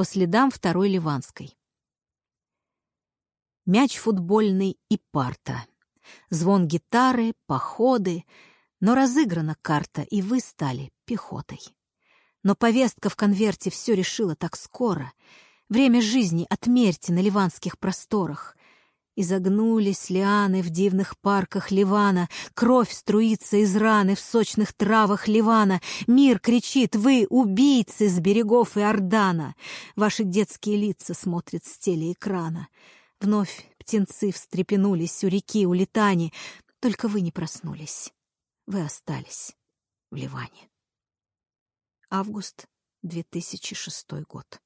по следам второй Ливанской. Мяч футбольный и парта. Звон гитары, походы. Но разыграна карта, и вы стали пехотой. Но повестка в конверте все решила так скоро. Время жизни отмерьте на ливанских просторах. Изогнулись лианы в дивных парках Ливана, Кровь струится из раны в сочных травах Ливана. Мир кричит, вы убийцы с берегов Иордана. Ваши детские лица смотрят с телеэкрана. Вновь птенцы встрепенулись у реки, у Литани. Только вы не проснулись. Вы остались в Ливане. Август 2006 год.